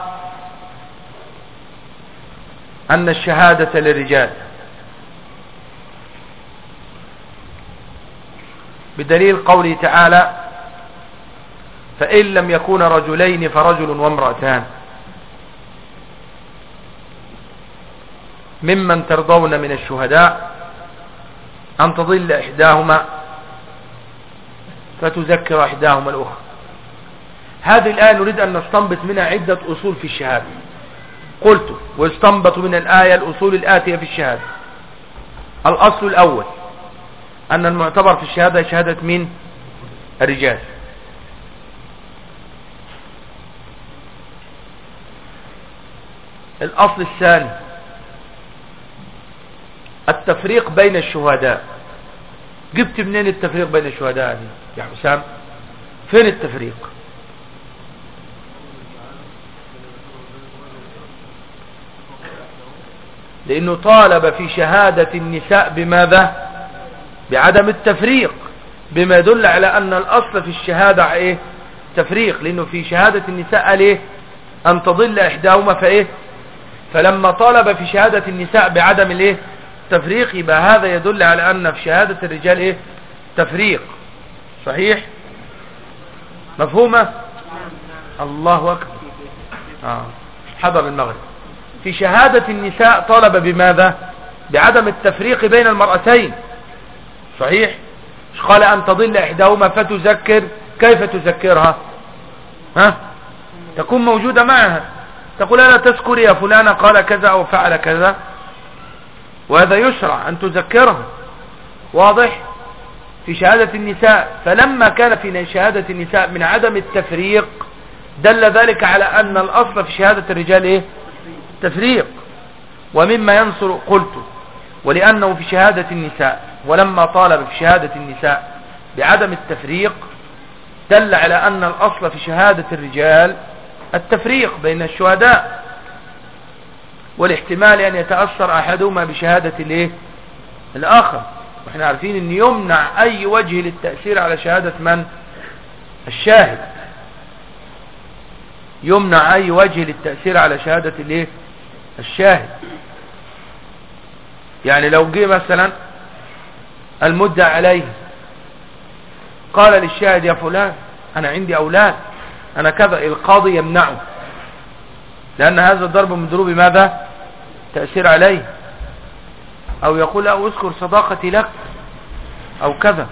أن الشهادة للرجال. بدليل قوله تعالى فإن لم يكون رجلين فرجل وامرأتان. ممن ترضون من الشهداء أن تضل إحداهما فتذكر إحداهما الأخرى. هذه الآية نريد أن نستنبط منها عدة أصول في الشهادة. قلت واستنبط من الآية الأصول الآتية في الشهادة. الأصل الأول أن المعتبر في الشهادة شهادة مين؟ الرجال. الأصل الثاني التفريق بين الشهداء. جبت منين التفريق بين الشهداء يا حسام فين التفريق؟ لأنه طالب في شهادة النساء بماذا؟ بعدم التفريق بما يدل على أن الأصل في الشهادة إيه؟ تفريق لأنه في شهادة النساء قال إيه؟ أن تضل إحداهما فإيه؟ فلما طالب في شهادة النساء بعدم الإيه؟ تفريق يبقى هذا يدل على أن في شهادة الرجال إيه؟ تفريق. صحيح؟ مفهومة؟ الله أكبر. آه. حضر المغرب. في شهادة النساء طالب بماذا؟ بعدم التفريق بين المرأتين. صحيح؟ قال؟ أن تضل إحداهما فتذكر كيف تذكرها؟ ها؟ تكون موجودة معها. تقول أنا تذكر يا فلانة قال كذا أو فعل كذا. وهذا يشرع أن تذكرها واضح؟ في شهادة النساء. فلما كان في شهادة النساء من عدم التفريق دل ذلك على أن الأصل في شهادة الرجال إيه؟ تفريق. ومما ينصر قلت. ولأنه في شهادة النساء ولما طالب في شهادة النساء بعدم التفريق دل على أن الأصل في شهادة الرجال التفريق بين الشهداء والاحتمال أن يتأثر أحدهما بشهادة الإيه؟ الآخر. وإحنا عارفين أن يمنع أي وجه للتأثير على شهادة من؟ الشاهد. يمنع أي وجه للتأثير على شهادة الإيه؟ الشاهد. يعني لو جه مثلا المدة عليه قال للشاهد يا فلان أنا عندي أولاد أنا كذا القاضي يمنعه. لأن هذا الضرب من ضروب ماذا؟ تأثير عليه. أو يقول أو اذكر صداقتي لك أو كذا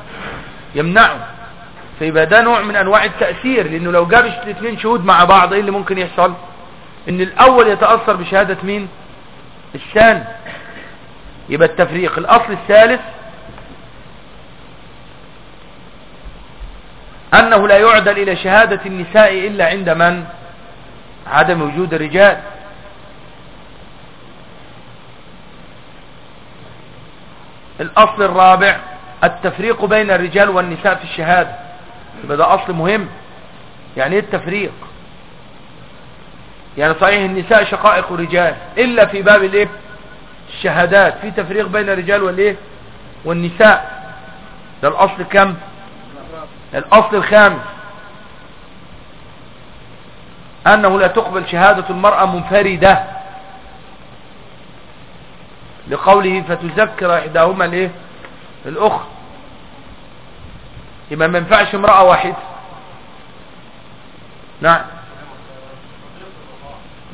يمنعه. فيبقى ده نوع من أنواع التأثير لأنه لو جاب الاثنين شهود مع بعض إيه اللي ممكن يحصل؟ إن الأول يتأثر بشهادة مين؟ الثاني. يبقى التفريق الأصل الثالث أنه لا يعدل إلى شهادة النساء إلا عند من؟ عدم وجود الرجال. الأصل الرابع التفريق بين الرجال والنساء في الشهادة. يبقى ده أصل مهم. يعني إيه التفريق؟ يعني صحيح النساء شقائق رجال إلا في باب الإيه؟ الشهادات في تفريق بين الرجال والإيه؟ والنساء. ده الأصل كم؟ الأصل الخامس. أنه لا تقبل شهادة المرأة منفردة. لقوله فتذكر إحداهما الإيه؟ الأخت. يبقى ما ينفعش امرأة واحدة نعم.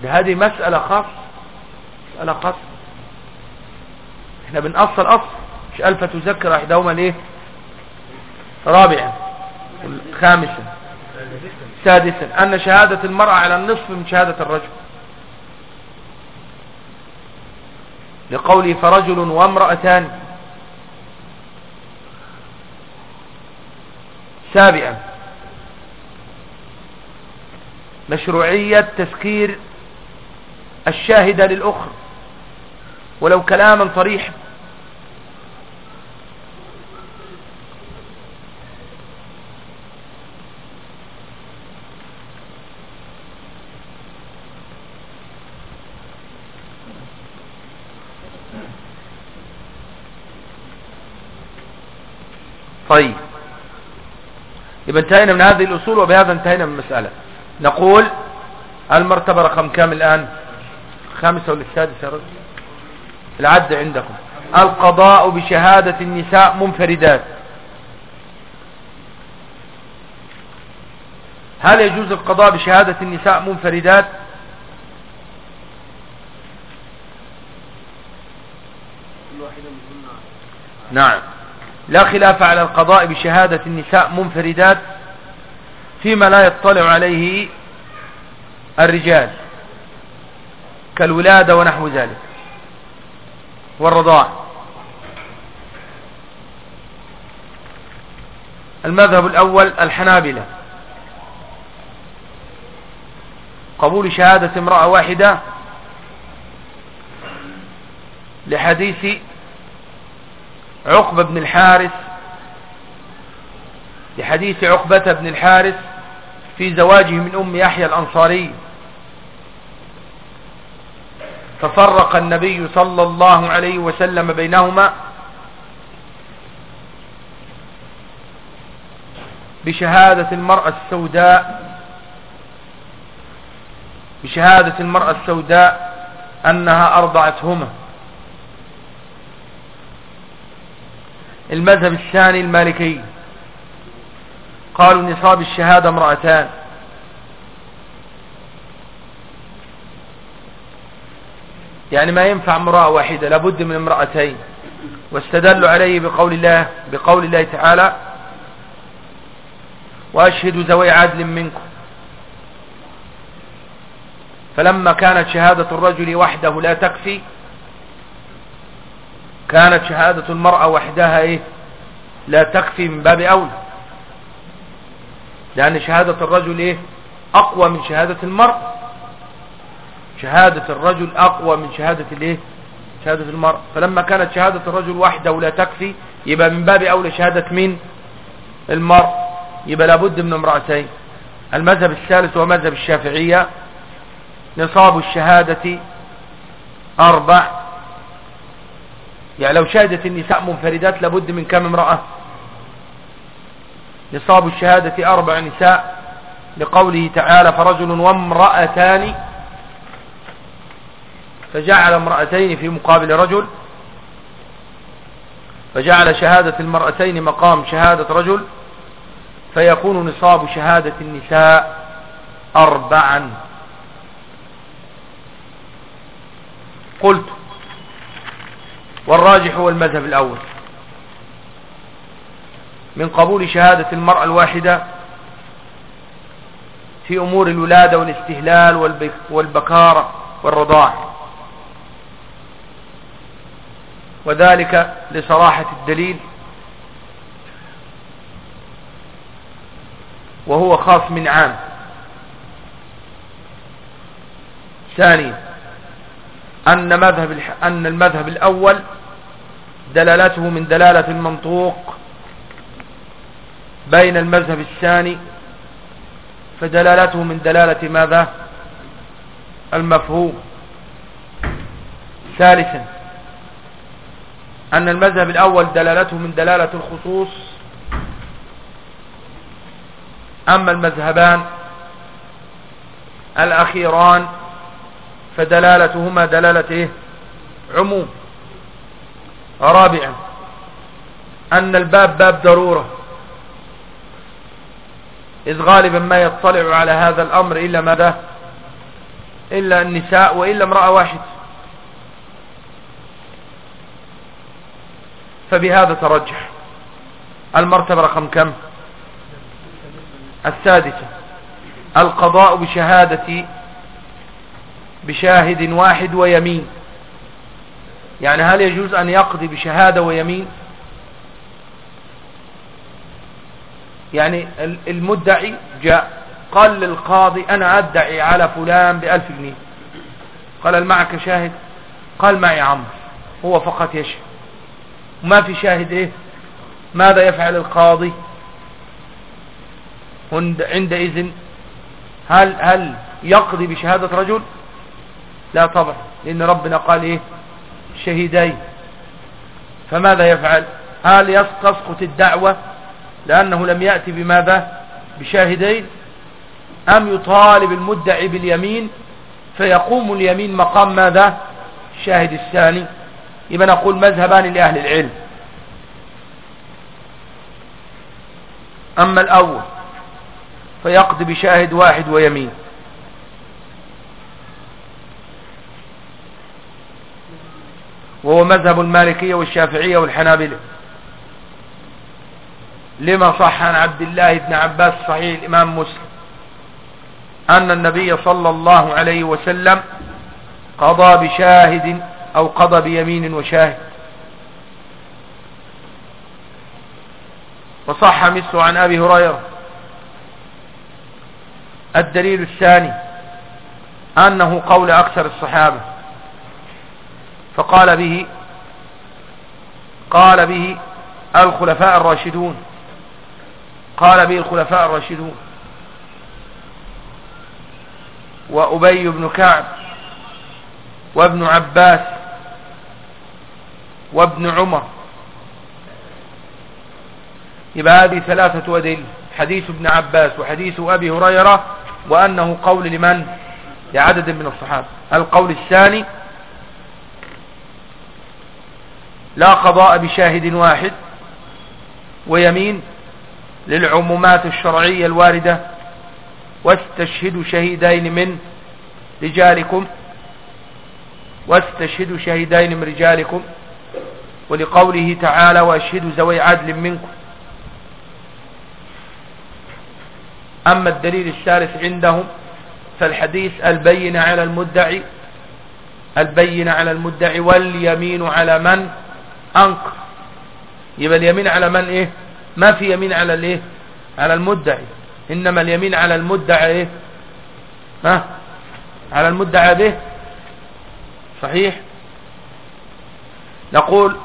ده هذه مسألة خاصة. مسألة خاصة. إحنا بنأصل أصل. مش ألف تذكر إحداهما ليه؟ رابعا. خامسا. سادسا. أن شهادة المرأة على النصف من شهادة الرجل. لقوله فرجل وامرأتان. سابعا. مشروعية تذكير الشاهدة للأخرى. ولو كلاما صريحا طيب. يبقى انتهينا من هذه الأصول وبهذا انتهينا من المسألة. نقول المرتبة رقم كام الآن؟ خامسة ولا السادسة يا رجل. العد عندكم. القضاء بشهادة النساء منفردات. هل يجوز القضاء بشهادة النساء منفردات؟ نعم. لا خلاف على القضاء بشهادة النساء منفردات فيما لا يطلع عليه الرجال كالولادة ونحو ذلك. والرضاع. المذهب الأول الحنابلة. قبول شهادة امرأة واحدة لحديث عقبة بن الحارث لحديث عقبة بن الحارث في زواجه من أم يحيى الأنصاري. ففرق النبي صلى الله عليه وسلم بينهما بشهادة المرأة السوداء بشهادة المرأة السوداء أنها أرضعتهما. المذهب الثاني المالكي قالوا نصاب الشهادة امرأتان. يعني ما ينفع امرأة واحدة لابد من امرأتين. واستدلوا عليه بقول الله بقول الله تعالى واشهدوا ذوي عدل منكم. فلما كانت شهادة الرجل وحده لا تكفي كانت شهادة المرأة وحدها إيه؟ لا تكفي من باب أولى. لأن شهادة الرجل إيه؟ أقوى من شهادة المرأة شهادة الرجل أقوى من شهادة الإيه؟ شهادة المرأة فلما كانت شهادة الرجل وحده لا تكفي يبقى من باب أولى شهادة مين؟ المرأة يبقى لابد من امرأتين. المذهب الثالث هو مذهب الشافعية. نصاب الشهادة أربع. يعني لو شهدت النساء منفردات لابد من كم امرأة؟ نصاب الشهادة أربع نساء. لقوله تعالى فرجل وامرأتان فجعل امرأتين في مقابل رجل فجعل شهادة المرأتين مقام شهادة رجل فيكون نصاب شهادة النساء أربعا. قلت والراجح هو المذهب الأول. من قبول شهادة المرأة الواحدة في أمور الولادة والاستهلال والبكارة والرضاع. وذلك لصراحة الدليل وهو خاص من عام. ثانيا أن, مذهب أن المذهب الأول دلالته من دلالة المنطوق بين المذهب الثاني فدلالته من دلالة ماذا؟ المفهوم. ثالثا أن المذهب الأول دلالته من دلالة الخصوص أما المذهبان الأخيران فدلالتهما دلالة إيه؟ عموم. رابعا أن الباب باب ضرورة. إذ غالبا ما يطلع على هذا الأمر إلا ماذا؟ إلا النساء وإلا امرأة واحد. فبهذا ترجح. المرتبة رقم كم؟ السادسة. القضاء بشهادة بشاهد واحد ويمين. يعني هل يجوز أن يقضي بشهادة ويمين؟ يعني المدعي جاء قال للقاضي أنا أدعي على فلان بألف جنيه. قال معك شاهد؟ قال معي عمرو هو فقط يشهد. ما في شاهد إيه؟ ماذا يفعل القاضي؟ عندئذ هل هل يقضي بشهادة رجل؟ لا طبعا لأن ربنا قال إيه؟ شهيدين. فماذا يفعل؟ هل يسقط الدعوة لأنه لم يأتي بماذا؟ بشاهدين؟ أم يطالب المدعي باليمين فيقوم اليمين مقام ماذا؟ الشاهد الثاني. يبقى نقول مذهبان لأهل العلم. أما الأول فيقضي بشاهد واحد ويمين. وهو مذهب المالكية والشافعية والحنابلة. لما صح عن عبد الله بن عباس صحيح الإمام مسلم أن النبي صلى الله عليه وسلم قضى بشاهد أو قضى بيمين وشاهد. وصح مثل عن أبي هريرة. الدليل الثاني أنه قول أكثر الصحابة. فقال به قال به الخلفاء الراشدون. قال به الخلفاء الراشدون. وأبي بن كعب وابن عباس وابن عمر. يبقى هذه ثلاثة أدل حديث ابن عباس وحديث أبي هريرة وأنه قول لمن؟ لعدد من الصحابة. القول الثاني لا قضاء بشاهد واحد ويمين للعمومات الشرعية الواردة واستشهدوا شهيدين من رجالكم واستشهدوا شهيدين من رجالكم. ولقوله تعالى واشهدوا ذوي عدل منكم. أما الدليل الثالث عندهم فالحديث البين على المدعي البين على المدعي واليمين على من؟ أنكر. يبقى اليمين على من إيه؟ ما في يمين على الإيه؟ على المدعي. إنما اليمين على المدعي إيه؟ ها؟ على المدعى به. صحيح؟ نقول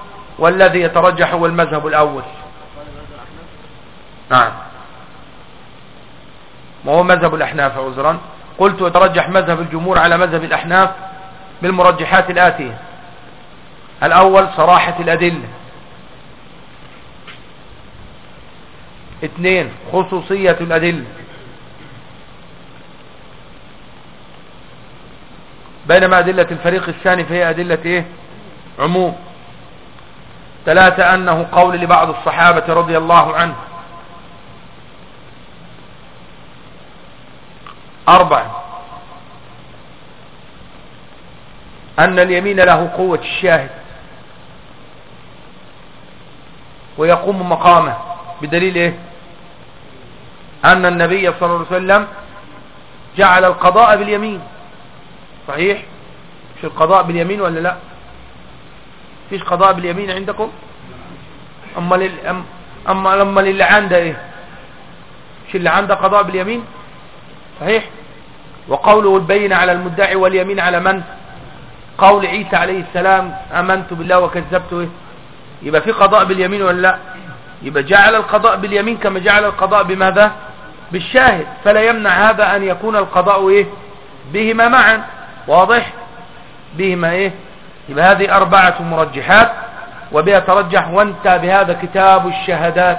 والذي يترجح هو المذهب الأول. نعم. ما هو مذهب الأحناف عذرا؟ قلت يترجح مذهب الجمهور على مذهب الأحناف بالمرجحات الآتية. الأول صراحة الأدلة. اثنين خصوصية الأدلة. بينما أدلة الفريق الثاني فهي أدلة إيه؟ عموم. ثلاثة أنه قول لبعض الصحابة رضي الله عنه. أربعة أن اليمين له قوة الشاهد. ويقوم مقامه. بدليل إيه؟ أن النبي صلى الله عليه وسلم جعل القضاء باليمين. صحيح؟ مش القضاء باليمين ولا لا؟ فيش قضاء باليمين عندكم؟ أما لل... أما لما اللي عنده إيه؟ مش اللي عنده قضاء باليمين؟ صحيح؟ وقوله البين على المدعي واليمين على من؟ قول عيسى عليه السلام آمنت بالله وكذبت إيه؟ يبقى في قضاء باليمين ولا لا؟ يبقى جعل القضاء باليمين كما جعل القضاء بماذا؟ بالشاهد. فلا يمنع هذا أن يكون القضاء إيه؟ بهما معا. واضح؟ بهما إيه؟ يبقى هذه أربعة مرجحات وبها ترجح وانت بهذا كتاب الشهادات.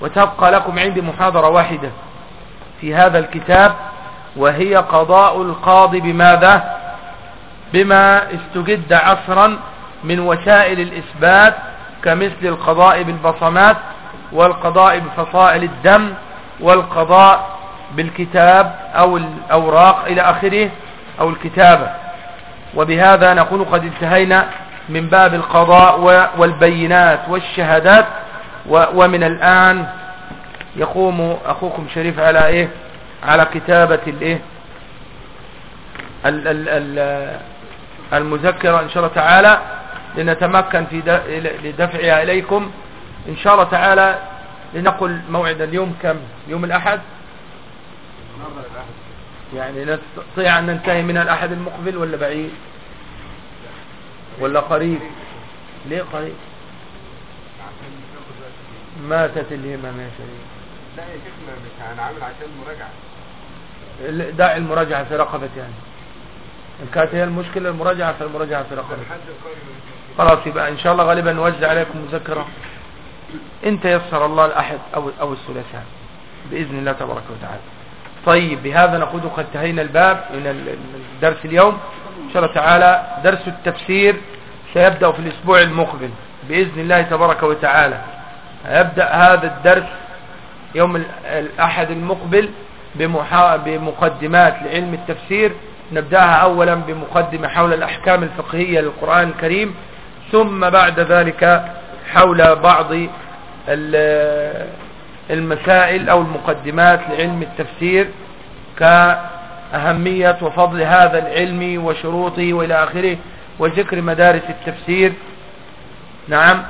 وتبقى لكم عندي محاضرة واحدة في هذا الكتاب وهي قضاء القاضي بماذا؟ بما استجد عصرا من وسائل الإثبات كمثل القضاء بالبصمات والقضاء بفصائل الدم والقضاء بالكتاب أو الأوراق إلى آخره أو الكتابة. وبهذا نكون قد انتهينا من باب القضاء والبينات والشهادات ومن الآن يقوم أخوكم شريف على إيه؟ على كتابة الإيه؟ المذكرة إن شاء الله تعالى لنتمكن في لدفعها إليكم. إن شاء الله تعالى لنقل موعد اليوم كم؟ يوم الأحد؟ يعني نستطيع أن ننتهي من الأحد المقبل ولا بعيد؟ ولا قريب؟ ليه قريب؟ ماتت الهمم يا شريف. لا يا شيخنا مش هنعمل عشان مراجعة. داعي المراجعة في رقبتي يعني. إن كانت هي المشكلة المراجعة فالمراجعة في رقبتي خلاص يبقى إن شاء الله غالبا نوزع عليكم مذكرة. إن تيسر الله الأحد أو أو الثلاثاء. بإذن الله تبارك وتعالى. طيب بهذا نقول قد انتهينا الباب من الدرس اليوم. إن شاء الله تعالى درس التفسير سيبدأ في الأسبوع المقبل بإذن الله تبارك وتعالى. يبدأ هذا الدرس يوم الأحد المقبل بمقدمات لعلم التفسير. نبدأها أولا بمقدمة حول الأحكام الفقهية للقرآن الكريم ثم بعد ذلك حول بعض المسائل أو المقدمات لعلم التفسير كأهمية وفضل هذا العلم وشروطه وإلى آخره وذكر مدارس التفسير. نعم.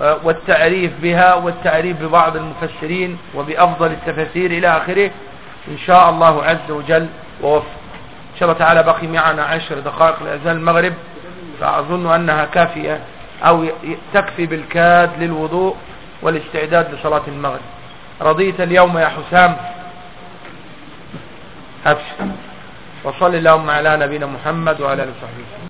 والتعريف بها والتعريف ببعض المفسرين وبأفضل التفاسير إلى آخره. إن شاء الله عز وجل ووفق. إن شاء الله تعالى بقي معنا عشر دقائق لأذان المغرب فأظن أنها كافية أو تكفي بالكاد للوضوء. والاستعداد لصلاة المغرب. رضيت اليوم يا حسام. أبشر وصل اللهم على نبينا محمد وعلى آله وصحبه.